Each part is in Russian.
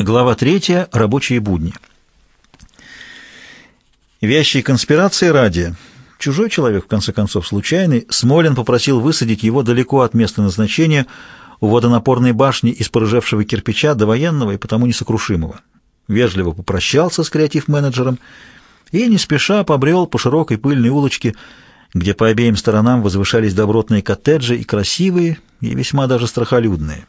Глава 3. Рабочие будни. Вящей конспирации ради. Чужой человек, в конце концов, случайный, Смолин попросил высадить его далеко от места назначения у водонапорной башни из порыжевшего кирпича до военного и потому несокрушимого. Вежливо попрощался с креатив-менеджером и не спеша побрел по широкой пыльной улочке, где по обеим сторонам возвышались добротные коттеджи и красивые, и весьма даже страхолюдные.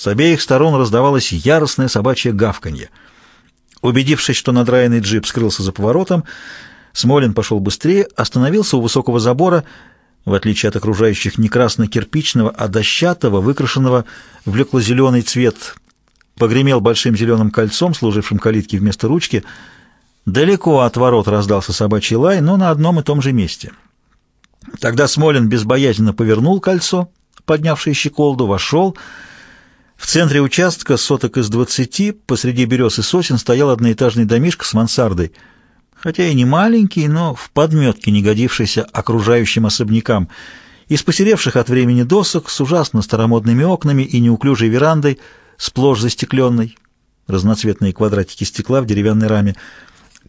С обеих сторон раздавалось яростное собачье гавканье. Убедившись, что надраенный джип скрылся за поворотом, Смолин пошел быстрее, остановился у высокого забора, в отличие от окружающих не красно-кирпичного, а дощатого, выкрашенного в блекло-зеленый цвет, погремел большим зеленым кольцом, служившим калитке вместо ручки. Далеко от ворот раздался собачий лай, но на одном и том же месте. Тогда Смолин безбоязненно повернул кольцо, поднявшее щеколду, вошел — в центре участка, соток из двадцати, посреди берез и сосен, стоял одноэтажный домишко с мансардой, хотя и не маленький, но в подметке не годившийся окружающим особнякам, из посеревших от времени досок, с ужасно старомодными окнами и неуклюжей верандой, сплошь застекленной, разноцветные квадратики стекла в деревянной раме.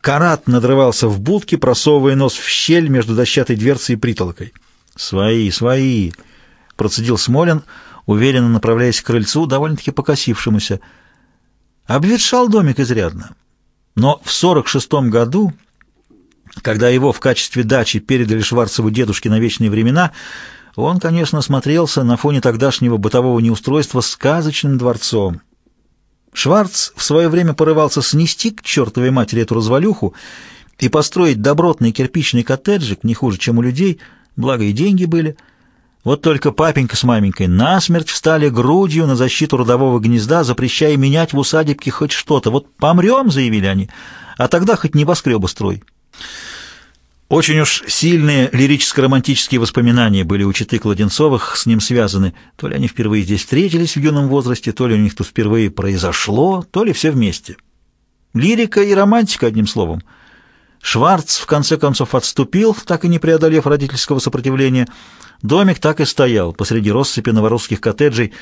Карат надрывался в будке, просовывая нос в щель между дощатой дверцей и притолкой. «Свои, свои!» — процедил Смолин — уверенно направляясь к крыльцу, довольно-таки покосившемуся. Обветшал домик изрядно. Но в 46-м году, когда его в качестве дачи передали Шварцеву дедушке на вечные времена, он, конечно, смотрелся на фоне тогдашнего бытового неустройства сказочным дворцом. Шварц в свое время порывался снести к чертовой матери эту развалюху и построить добротный кирпичный коттеджик, не хуже, чем у людей, благо и деньги были — вот только папенька с маменькой насмерть встали грудью на защиту родового гнезда, запрещая менять в усадебке хоть что-то. Вот помрем, заявили они, а тогда хоть небоскребы строй. Очень уж сильные лирическо-романтические воспоминания были у читы Кладенцовых с ним связаны. То ли они впервые здесь встретились в юном возрасте, то ли у них тут впервые произошло, то ли все вместе. Лирика и романтика, одним словом. Шварц в конце концов отступил, так и не преодолев родительского сопротивления, Домик так и стоял посреди россыпи новорусских коттеджей.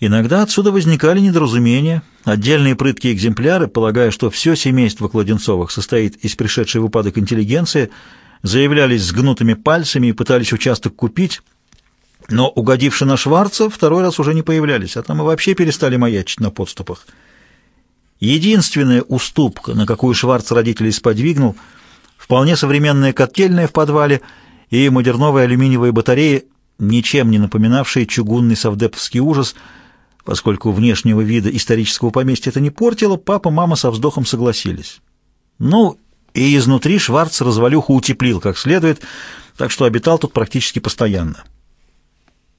Иногда отсюда возникали недоразумения. Отдельные прыткие экземпляры, полагая, что все семейство Кладенцовых состоит из пришедшей в упадок интеллигенции, заявлялись с гнутыми пальцами и пытались участок купить, но, угодивши на Шварца, второй раз уже не появлялись, а там и вообще перестали маячить на подступах. Единственная уступка, на какую Шварц родителей сподвигнул, вполне современная котельная в подвале — и модерновые алюминиевые батареи, ничем не напоминавшие чугунный совдеповский ужас, поскольку внешнего вида исторического поместья это не портило, папа, мама со вздохом согласились. Ну, и изнутри Шварц развалюху утеплил как следует, так что обитал тут практически постоянно.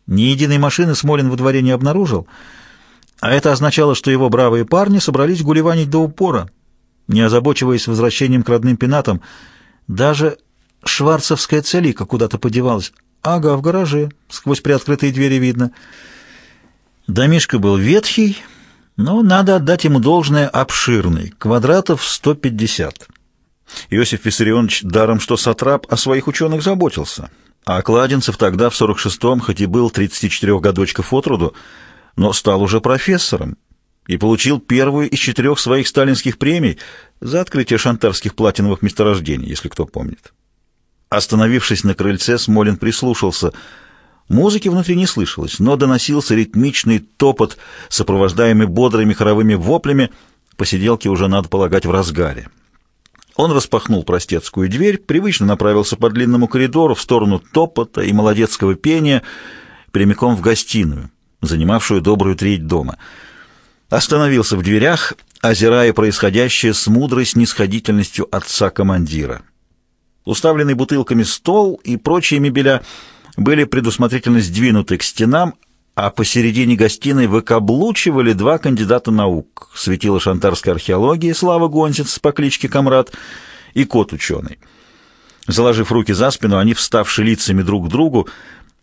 Ни единой машины Смолин во дворе не обнаружил, а это означало, что его бравые парни собрались гулеванить до упора, не озабочиваясь возвращением к родным пенатам. Даже Шварцевская целика куда-то подевалась. Ага, в гараже. Сквозь приоткрытые двери видно. Домишко был ветхий, но надо отдать ему должное обширный. Квадратов 150. Иосиф Виссарионович даром что сатрап о своих ученых заботился. А Кладенцев тогда, в 46-м, хоть и был 34-годочков от роду, но стал уже профессором и получил первую из четырех своих сталинских премий за открытие шантарских платиновых месторождений, если кто помнит. Остановившись на крыльце, Смолин прислушался. Музыки внутри не слышалось, но доносился ритмичный топот, сопровождаемый бодрыми хоровыми воплями. Посиделки уже, надо полагать, в разгаре. Он распахнул простецкую дверь, привычно направился по длинному коридору в сторону топота и молодецкого пения, прямиком в гостиную, занимавшую добрую треть дома. Остановился в дверях, озирая происходящее с мудрой снисходительностью отца-командира. Уставленный бутылками стол и прочие мебеля были предусмотрительно сдвинуты к стенам, а посередине гостиной выкаблучивали два кандидата наук. Светила шантарской археологии Слава Гонсец по кличке Камрад и кот-ученый. Заложив руки за спину, они, вставши лицами друг к другу,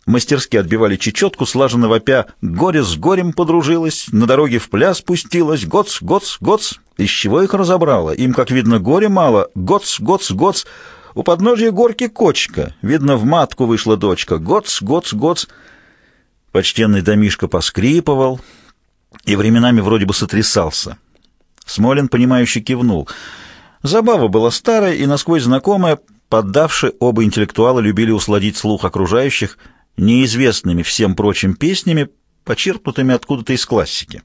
мастерски отбивали чечетку, слаженно вопя «Горе с горем подружилось, на дороге в пляс пустилась, гоц, гоц, гоц». Из чего их разобрало? Им, как видно, горе мало, гоц, гоц, гоц. У подножья горки кочка. Видно, в матку вышла дочка. Гоц, гоц, гоц. Почтенный домишко поскрипывал. и временами вроде бы сотрясался. Смолин, понимающе кивнул. Забава была старая и насквозь знакомая, поддавши оба интеллектуала любили усладить слух окружающих неизвестными всем прочим песнями, почерпнутыми откуда-то из классики.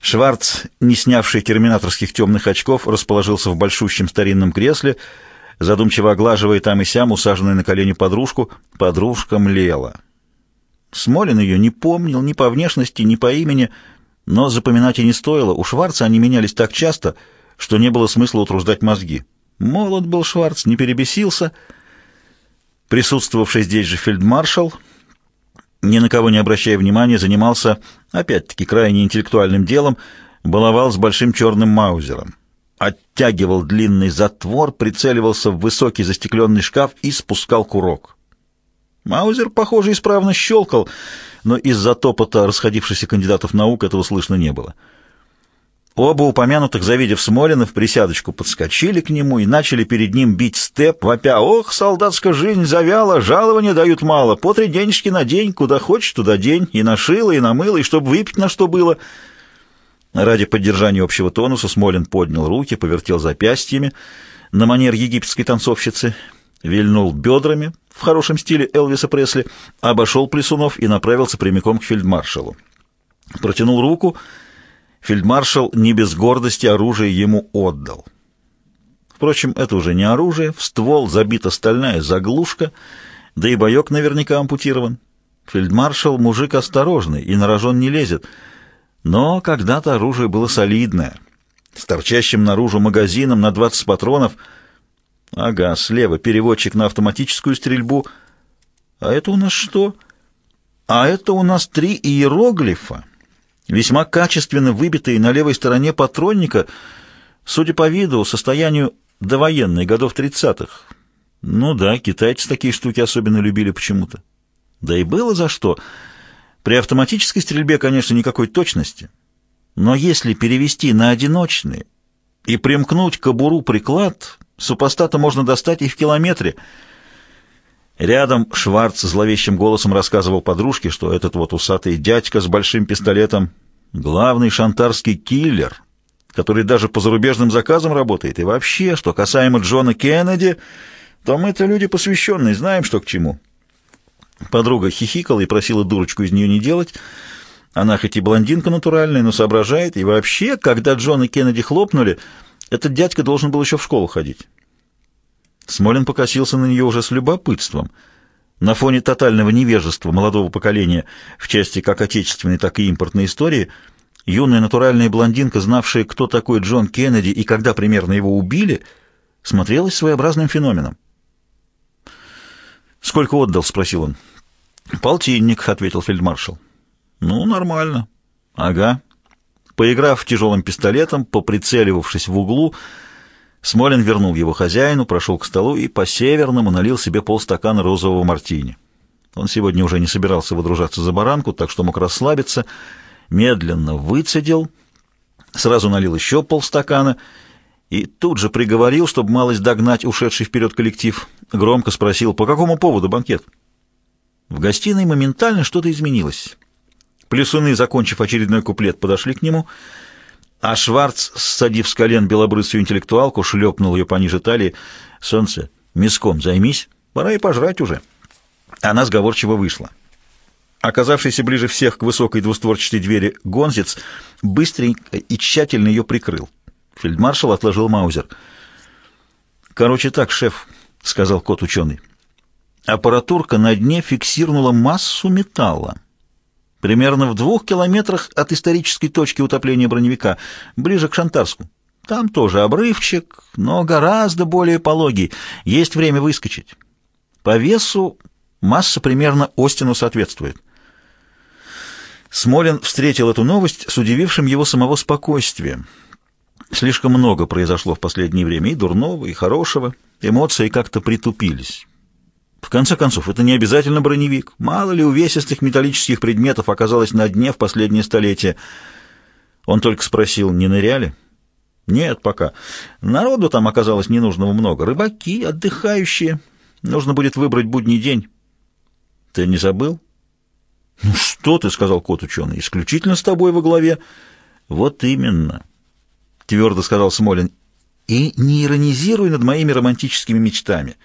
Шварц, не снявший терминаторских темных очков, расположился в большущем старинном кресле, задумчиво оглаживая там и сям усаженную на колени подружку. Подружка млела. Смолин ее не помнил ни по внешности, ни по имени, но запоминать и не стоило. У Шварца они менялись так часто, что не было смысла утруждать мозги. Молод был Шварц, не перебесился. Присутствовавший здесь же фельдмаршал, ни на кого не обращая внимания, занимался, опять-таки, крайне интеллектуальным делом, баловал с большим черным маузером. Оттягивал длинный затвор, прицеливался в высокий застекленный шкаф и спускал курок. Маузер, похоже, исправно щелкал, но из-за топота расходившихся кандидатов наук этого слышно не было. Оба упомянутых, завидев Смолина, в присядочку подскочили к нему и начали перед ним бить степ, вопя «Ох, солдатская жизнь завяла, жалования дают мало, по три денежки на день, куда хочешь, туда день, и нашила, и намыла, и чтобы выпить на что было». Ради поддержания общего тонуса Смолин поднял руки, повертел запястьями на манер египетской танцовщицы, вильнул бедрами в хорошем стиле Элвиса Пресли, обошел Плесунов и направился прямиком к фельдмаршалу. Протянул руку — Фельдмаршал не без гордости оружие ему отдал. Впрочем, это уже не оружие, в ствол забита стальная заглушка, да и боек наверняка ампутирован. Фельдмаршал мужик осторожный и на рожон не лезет, но когда-то оружие было солидное, с торчащим наружу магазином на 20 патронов. Ага, слева переводчик на автоматическую стрельбу. А это у нас что? А это у нас три иероглифа весьма качественно выбитые на левой стороне патронника, судя по виду, состоянию довоенной, годов 30-х. Ну да, китайцы такие штуки особенно любили почему-то. Да и было за что. При автоматической стрельбе, конечно, никакой точности. Но если перевести на одиночные и примкнуть к кобуру приклад, супостата можно достать и в километре. Рядом Шварц зловещим голосом рассказывал подружке, что этот вот усатый дядька с большим пистолетом Главный шантарский киллер, который даже по зарубежным заказам работает. И вообще, что касаемо Джона Кеннеди, то мы-то люди посвященные, знаем, что к чему. Подруга хихикала и просила дурочку из нее не делать. Она хоть и блондинка натуральная, но соображает. И вообще, когда Джона Кеннеди хлопнули, этот дядька должен был еще в школу ходить. Смолин покосился на нее уже с любопытством — на фоне тотального невежества молодого поколения в части как отечественной, так и импортной истории, юная натуральная блондинка, знавшая, кто такой Джон Кеннеди и когда примерно его убили, смотрелась своеобразным феноменом. «Сколько отдал?» — спросил он. «Полтинник», — ответил фельдмаршал. «Ну, нормально». «Ага». Поиграв тяжелым пистолетом, поприцеливавшись в углу, — Смолин вернул его хозяину, прошел к столу и по-северному налил себе полстакана розового мартини. Он сегодня уже не собирался выдружаться за баранку, так что мог расслабиться, медленно выцедил, сразу налил еще полстакана и тут же приговорил, чтобы малость догнать ушедший вперед коллектив. Громко спросил, по какому поводу банкет? В гостиной моментально что-то изменилось. Плесуны, закончив очередной куплет, подошли к нему — а Шварц, садив с колен белобрысую интеллектуалку, шлепнул ее пониже талии. «Солнце, миском займись, пора и пожрать уже». Она сговорчиво вышла. Оказавшийся ближе всех к высокой двустворчатой двери Гонзец быстренько и тщательно ее прикрыл. Фельдмаршал отложил маузер. «Короче так, шеф», — сказал кот-ученый. «Аппаратурка на дне фиксировала массу металла» примерно в двух километрах от исторической точки утопления броневика, ближе к Шантарску. Там тоже обрывчик, но гораздо более пологий. Есть время выскочить. По весу масса примерно Остину соответствует. Смолин встретил эту новость с удивившим его самого спокойствием. Слишком много произошло в последнее время и дурного, и хорошего. Эмоции как-то притупились. В конце концов, это не обязательно броневик. Мало ли увесистых металлических предметов оказалось на дне в последнее столетие. Он только спросил, не ныряли? Нет, пока. Народу там оказалось ненужного много. Рыбаки, отдыхающие. Нужно будет выбрать будний день. Ты не забыл? «Ну что ты?» — сказал кот-ученый. «Исключительно с тобой во главе». «Вот именно», — твердо сказал Смолин. «И не иронизируй над моими романтическими мечтами.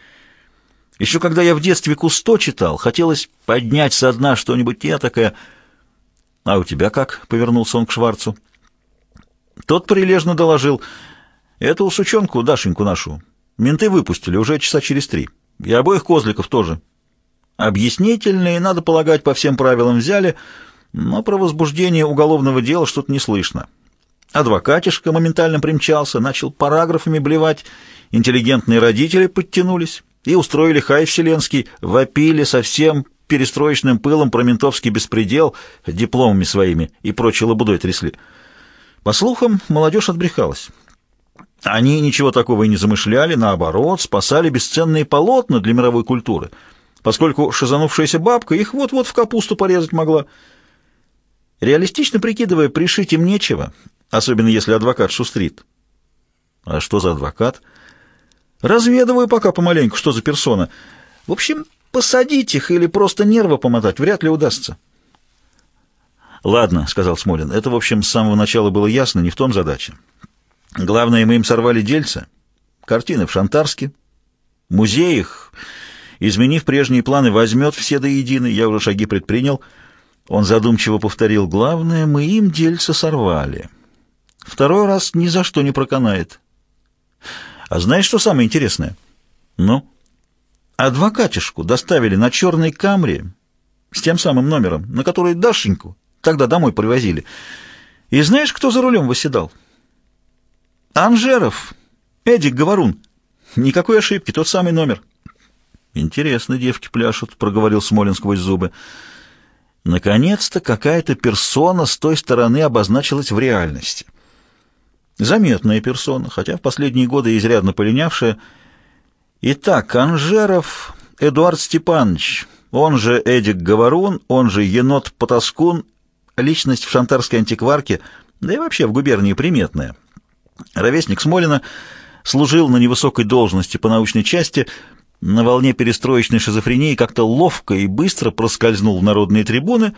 Еще когда я в детстве Кусто читал, хотелось поднять со дна что-нибудь этакое...» «А у тебя как?» — повернулся он к Шварцу. Тот прилежно доложил. «Эту сучонку, Дашеньку нашу, менты выпустили уже часа через три. И обоих козликов тоже. Объяснительные, надо полагать, по всем правилам взяли, но про возбуждение уголовного дела что-то не слышно. Адвокатишка моментально примчался, начал параграфами блевать, интеллигентные родители подтянулись и устроили хай вселенский, вопили совсем перестроечным пылом про ментовский беспредел, дипломами своими и прочей лабудой трясли. По слухам, молодежь отбрехалась. Они ничего такого и не замышляли, наоборот, спасали бесценные полотна для мировой культуры, поскольку шизанувшаяся бабка их вот-вот в капусту порезать могла. Реалистично прикидывая, пришить им нечего, особенно если адвокат шустрит. А что за адвокат? Разведываю пока помаленьку, что за персона. В общем, посадить их или просто нервы помотать вряд ли удастся. «Ладно», — сказал Смолин, — «это, в общем, с самого начала было ясно, не в том задача. Главное, мы им сорвали дельца. Картины в Шантарске. Музей их, изменив прежние планы, возьмет все до единой. Я уже шаги предпринял. Он задумчиво повторил. Главное, мы им дельца сорвали. Второй раз ни за что не проканает. А знаешь, что самое интересное? Ну? Адвокатишку доставили на черной камре с тем самым номером, на который Дашеньку тогда домой привозили. И знаешь, кто за рулем восседал? — Анжеров, Эдик Говорун. Никакой ошибки, тот самый номер. Интересно, девки пляшут, проговорил Смолин сквозь зубы. Наконец-то какая-то персона с той стороны обозначилась в реальности. Заметная персона, хотя в последние годы изрядно полинявшая. Итак, Анжеров Эдуард Степанович, он же Эдик Говорун, он же Енот Потаскун, личность в шантарской антикварке, да и вообще в губернии приметная. Ровесник Смолина служил на невысокой должности по научной части, на волне перестроечной шизофрении как-то ловко и быстро проскользнул в народные трибуны,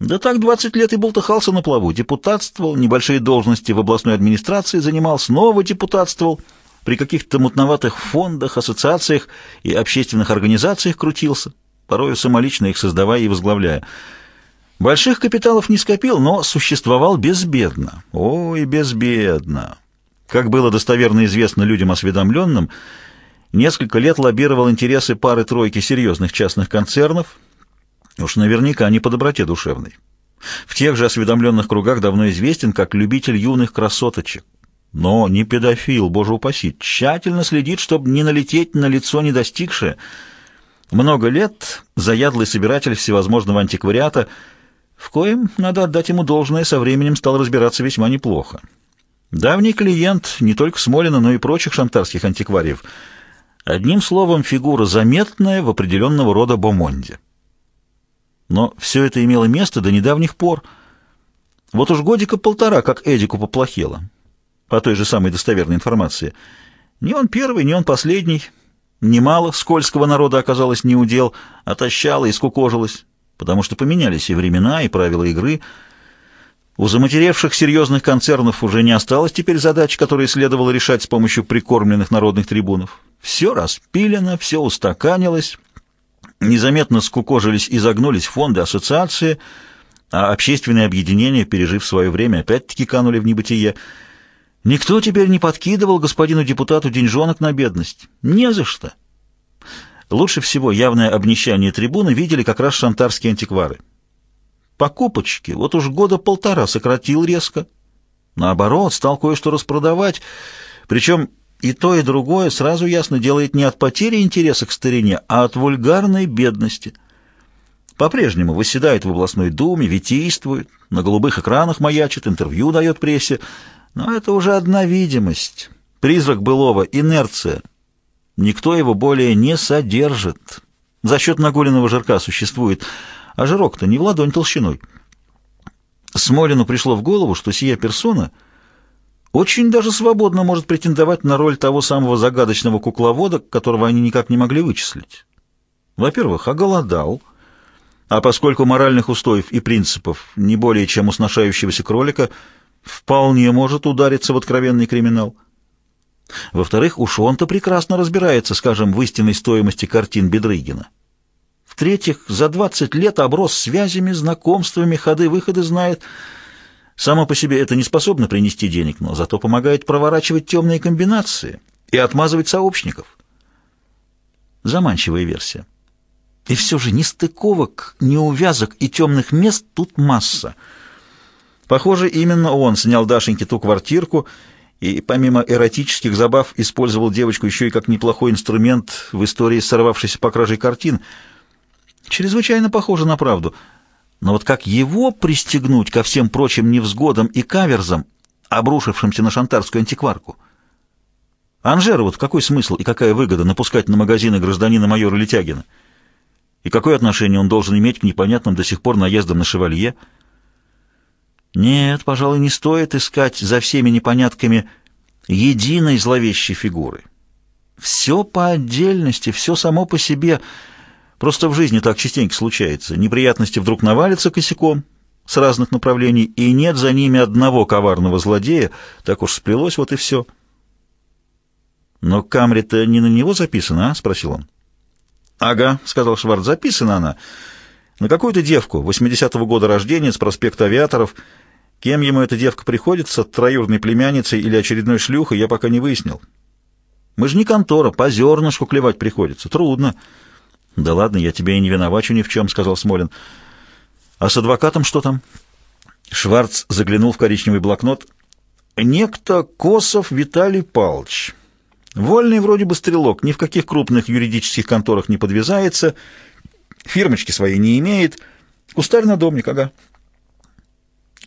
да так 20 лет и болтыхался на плаву, депутатствовал, небольшие должности в областной администрации занимал, снова депутатствовал, при каких-то мутноватых фондах, ассоциациях и общественных организациях крутился, порою самолично их создавая и возглавляя. Больших капиталов не скопил, но существовал безбедно. Ой, безбедно. Как было достоверно известно людям осведомленным, несколько лет лоббировал интересы пары-тройки серьезных частных концернов, уж наверняка не по доброте душевной. В тех же осведомленных кругах давно известен как любитель юных красоточек. Но не педофил, боже упаси, тщательно следит, чтобы не налететь на лицо недостигшее. Много лет заядлый собиратель всевозможного антиквариата, в коем, надо отдать ему должное, со временем стал разбираться весьма неплохо. Давний клиент не только Смолина, но и прочих шантарских антиквариев. Одним словом, фигура заметная в определенного рода бомонде. Но все это имело место до недавних пор. Вот уж годика полтора, как Эдику поплохело. По той же самой достоверной информации. Не он первый, не он последний. Немало скользкого народа оказалось не удел, отощало и скукожилось, потому что поменялись и времена, и правила игры — у заматеревших серьезных концернов уже не осталось теперь задач, которые следовало решать с помощью прикормленных народных трибунов. Все распилено, все устаканилось, незаметно скукожились и загнулись фонды, ассоциации, а общественные объединения, пережив свое время, опять-таки канули в небытие. Никто теперь не подкидывал господину депутату деньжонок на бедность. Не за что. Лучше всего явное обнищание трибуны видели как раз шантарские антиквары. Покупочки вот уж года полтора сократил резко. Наоборот, стал кое-что распродавать. Причем и то, и другое сразу ясно делает не от потери интереса к старине, а от вульгарной бедности. По-прежнему восседает в областной думе, витийствует, на голубых экранах маячит, интервью дает прессе. Но это уже одна видимость. Призрак былого, инерция. Никто его более не содержит. За счет нагуленного жирка существует а жирок-то не в ладонь толщиной. Смолину пришло в голову, что сия персона очень даже свободно может претендовать на роль того самого загадочного кукловода, которого они никак не могли вычислить. Во-первых, оголодал, А поскольку моральных устоев и принципов не более чем у сношающегося кролика, вполне может удариться в откровенный криминал. Во-вторых, уж он-то прекрасно разбирается, скажем, в истинной стоимости картин Бедрыгина. В-третьих, за 20 лет оброс связями, знакомствами, ходы-выходы знает. Само по себе это не способно принести денег, но зато помогает проворачивать темные комбинации и отмазывать сообщников. Заманчивая версия. И все же ни стыковок, ни увязок и темных мест тут масса. Похоже, именно он снял Дашеньке ту квартирку и помимо эротических забав использовал девочку еще и как неплохой инструмент в истории сорвавшейся по краже картин. Чрезвычайно похоже на правду. Но вот как его пристегнуть ко всем прочим невзгодам и каверзам, обрушившимся на шантарскую антикварку? Анжера вот какой смысл и какая выгода напускать на магазины гражданина майора Летягина? И какое отношение он должен иметь к непонятным до сих пор наездам на шевалье? Нет, пожалуй, не стоит искать за всеми непонятками единой зловещей фигуры. Все по отдельности, все само по себе. Просто в жизни так частенько случается. Неприятности вдруг навалятся косяком с разных направлений, и нет за ними одного коварного злодея. Так уж сплелось, вот и все. «Но Камри-то не на него записано, а?» — спросил он. «Ага», — сказал Шварц, — «записана она. На какую-то девку, 80-го года рождения, с проспекта Авиаторов. Кем ему эта девка приходится, троюродной племянницей или очередной шлюхой, я пока не выяснил. Мы же не контора, по зернышку клевать приходится. Трудно». «Да ладно, я тебе и не виновачу ни в чем», — сказал Смолин. «А с адвокатом что там?» Шварц заглянул в коричневый блокнот. «Некто Косов Виталий Павлович». Вольный вроде бы стрелок, ни в каких крупных юридических конторах не подвязается, фирмочки своей не имеет. Кустарь-надомник, ага.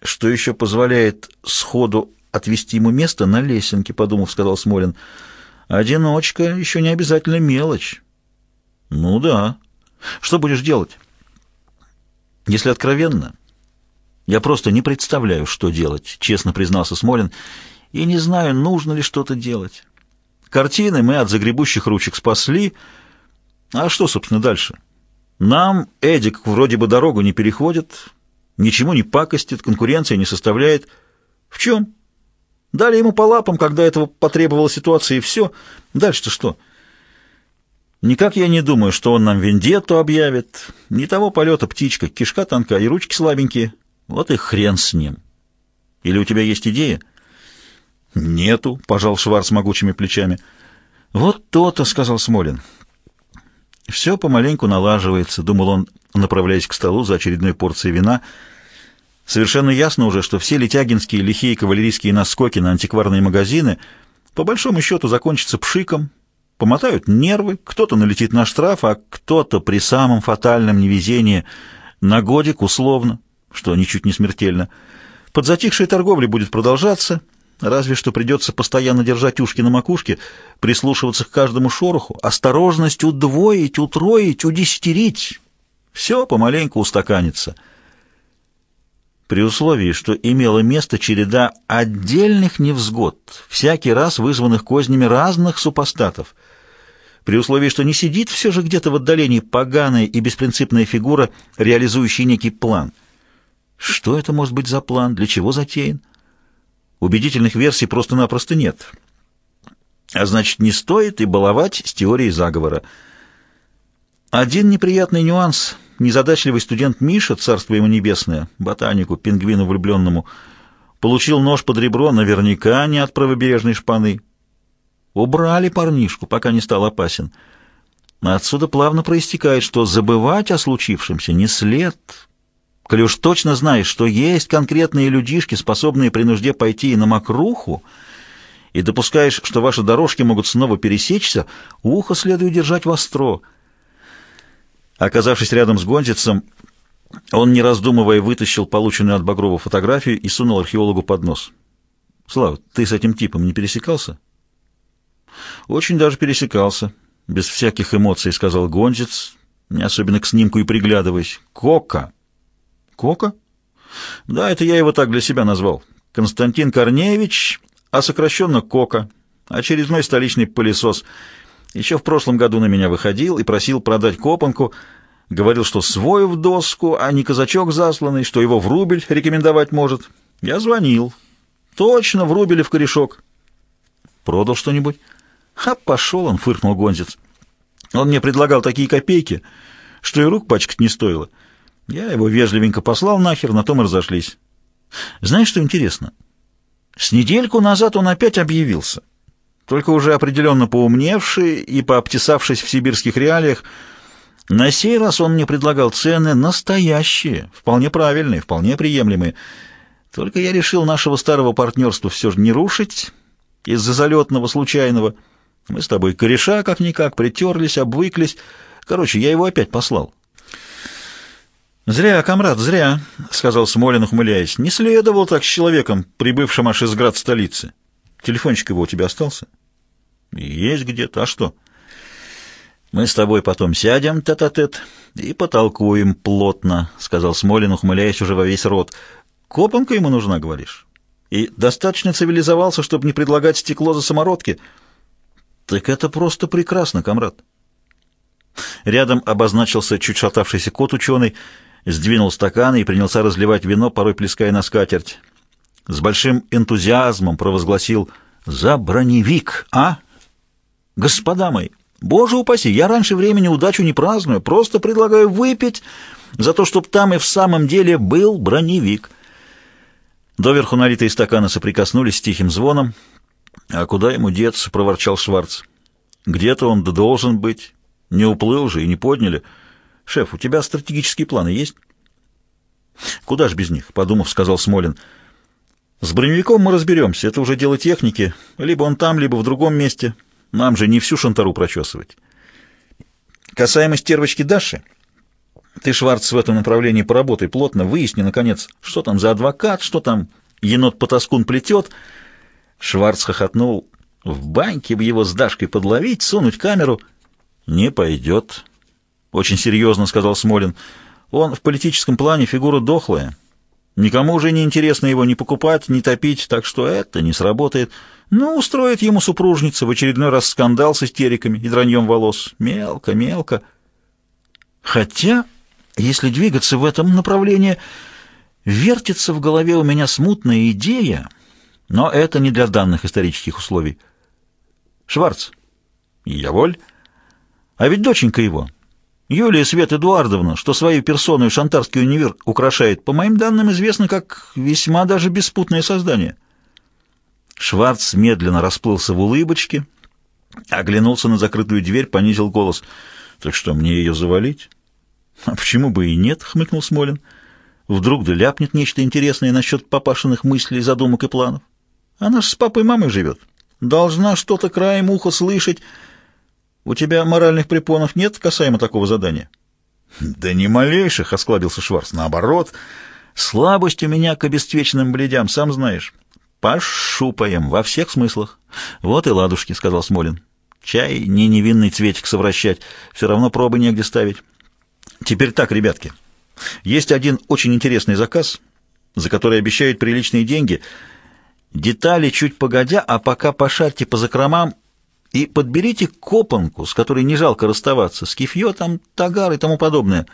Что еще позволяет сходу отвести ему место на лесенке, подумав, сказал Смолин. Одиночка еще не обязательно мелочь. Ну да. Что будешь делать? Если откровенно, я просто не представляю, что делать, честно признался Смолин, и не знаю, нужно ли что-то делать. Картины мы от загребущих ручек спасли. А что, собственно, дальше? Нам Эдик вроде бы дорогу не переходит, ничему не пакостит, конкуренция не составляет. В чем? Дали ему по лапам, когда этого потребовала ситуация, и все. Дальше-то что? Никак я не думаю, что он нам вендетту объявит. Не того полета птичка, кишка тонка и ручки слабенькие. Вот и хрен с ним. Или у тебя есть идея? «Нету», — пожал Шварц могучими плечами. «Вот то-то», — сказал Смолин. «Все помаленьку налаживается», — думал он, направляясь к столу за очередной порцией вина. «Совершенно ясно уже, что все летягинские лихие кавалерийские наскоки на антикварные магазины по большому счету закончатся пшиком, помотают нервы, кто-то налетит на штраф, а кто-то при самом фатальном невезении на годик условно, что ничуть не смертельно. Подзатихшая торговля будет продолжаться, Разве что придется постоянно держать ушки на макушке, прислушиваться к каждому шороху, осторожность удвоить, утроить, удесятерить. Все помаленьку устаканится. При условии, что имела место череда отдельных невзгод, всякий раз вызванных кознями разных супостатов. При условии, что не сидит все же где-то в отдалении поганая и беспринципная фигура, реализующая некий план. Что это может быть за план? Для чего затеян? Убедительных версий просто-напросто нет. А значит, не стоит и баловать с теорией заговора. Один неприятный нюанс. Незадачливый студент Миша, царство ему небесное, ботанику, пингвину влюбленному, получил нож под ребро наверняка не от правобережной шпаны. Убрали парнишку, пока не стал опасен. Отсюда плавно проистекает, что забывать о случившемся не след — Коли уж точно знаешь, что есть конкретные людишки, способные при нужде пойти и на мокруху, и допускаешь, что ваши дорожки могут снова пересечься, ухо следует держать востро. Оказавшись рядом с Гонзицем, он, не раздумывая, вытащил полученную от Багрова фотографию и сунул археологу под нос. «Слава, ты с этим типом не пересекался?» «Очень даже пересекался», — без всяких эмоций сказал Гонзиц, не особенно к снимку и приглядываясь. «Кока!» Кока? Да, это я его так для себя назвал. Константин Корнеевич, а сокращенно Кока. Очередной столичный пылесос. Еще в прошлом году на меня выходил и просил продать копанку, Говорил, что свой в доску, а не казачок засланный, что его в рубль рекомендовать может. Я звонил. Точно в рубль и в корешок. Продал что-нибудь? Ха, пошел он, фыркнул Гонзец. Он мне предлагал такие копейки, что и рук пачкать не стоило. Я его вежливенько послал нахер, на том и разошлись. Знаешь, что интересно? С недельку назад он опять объявился. Только уже определенно поумневший и пообтесавшись в сибирских реалиях, на сей раз он мне предлагал цены настоящие, вполне правильные, вполне приемлемые. Только я решил нашего старого партнерства все же не рушить из-за залетного, случайного. Мы с тобой кореша как-никак притерлись, обвыклись. Короче, я его опять послал. «Зря, комрад, зря», — сказал Смолин, ухмыляясь. «Не следовал так с человеком, прибывшим аж из град столицы. Телефончик его у тебя остался?» «Есть где-то. А что?» «Мы с тобой потом сядем тет-а-тет -тет, и потолкуем плотно», — сказал Смолин, ухмыляясь уже во весь рот. «Копанка ему нужна, говоришь? И достаточно цивилизовался, чтобы не предлагать стекло за самородки?» «Так это просто прекрасно, комрад». Рядом обозначился чуть шатавшийся кот-ученый — сдвинул стаканы и принялся разливать вино, порой плеская на скатерть. С большим энтузиазмом провозгласил «За броневик, а? Господа мои, боже упаси, я раньше времени удачу не праздную, просто предлагаю выпить за то, чтобы там и в самом деле был броневик». Доверху налитые стаканы соприкоснулись с тихим звоном. «А куда ему деться?» — проворчал Шварц. «Где-то он да должен быть. Не уплыл же и не подняли». «Шеф, у тебя стратегические планы есть?» «Куда ж без них?» — подумав, сказал Смолин. «С броневиком мы разберемся. Это уже дело техники. Либо он там, либо в другом месте. Нам же не всю шантару прочесывать. Касаемо стервочки Даши, ты, Шварц, в этом направлении поработай плотно. Выясни, наконец, что там за адвокат, что там енот-потаскун плетет». Шварц хохотнул. «В баньке бы его с Дашкой подловить, сунуть камеру». «Не пойдет», очень серьезно сказал Смолин. Он в политическом плане фигура дохлая. Никому уже не интересно его ни покупать, ни топить, так что это не сработает. Ну, устроит ему супружница в очередной раз скандал с истериками и драньем волос. Мелко, мелко. Хотя, если двигаться в этом направлении, вертится в голове у меня смутная идея, но это не для данных исторических условий. Шварц. Я воль. А ведь доченька его... Юлия Свет Эдуардовна, что свою персону и Шантарский универ украшает, по моим данным, известно как весьма даже беспутное создание. Шварц медленно расплылся в улыбочке, оглянулся на закрытую дверь, понизил голос. «Так что, мне ее завалить?» «А почему бы и нет?» — хмыкнул Смолин. «Вдруг да ляпнет нечто интересное насчет папашиных мыслей, задумок и планов. Она ж с папой и мамой живет. Должна что-то краем уха слышать». У тебя моральных препонов нет касаемо такого задания? Да ни малейших, осклабился Шварц. Наоборот, слабость у меня к обесцвеченным бледям, сам знаешь. Пошупаем во всех смыслах. Вот и ладушки, сказал Смолин. Чай не невинный цветик совращать, все равно пробы негде ставить. Теперь так, ребятки. Есть один очень интересный заказ, за который обещают приличные деньги. Детали чуть погодя, а пока пошарьте по закромам и подберите копанку, с которой не жалко расставаться, скифье, там, тагар и тому подобное.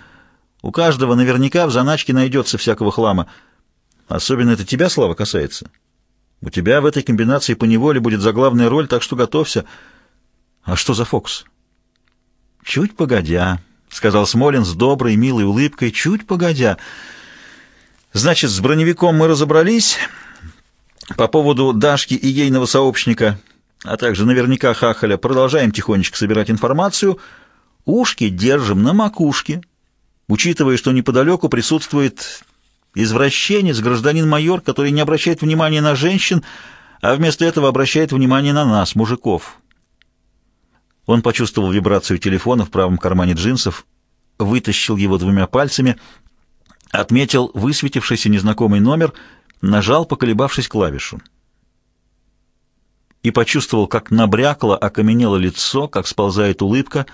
У каждого наверняка в заначке найдется всякого хлама. Особенно это тебя, Слава, касается. У тебя в этой комбинации по неволе будет заглавная роль, так что готовься. А что за фокус? Чуть погодя, — сказал Смолин с доброй, милой улыбкой, — чуть погодя. Значит, с броневиком мы разобрались. По поводу Дашки и ейного сообщника а также наверняка хахаля, продолжаем тихонечко собирать информацию. Ушки держим на макушке, учитывая, что неподалеку присутствует извращенец, гражданин-майор, который не обращает внимания на женщин, а вместо этого обращает внимание на нас, мужиков. Он почувствовал вибрацию телефона в правом кармане джинсов, вытащил его двумя пальцами, отметил высветившийся незнакомый номер, нажал, поколебавшись клавишу и почувствовал, как набрякло, окаменело лицо, как сползает улыбка.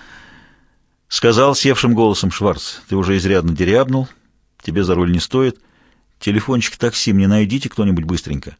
Сказал севшим голосом Шварц, «Ты уже изрядно дерябнул, тебе за руль не стоит. Телефончик такси мне найдите кто-нибудь быстренько».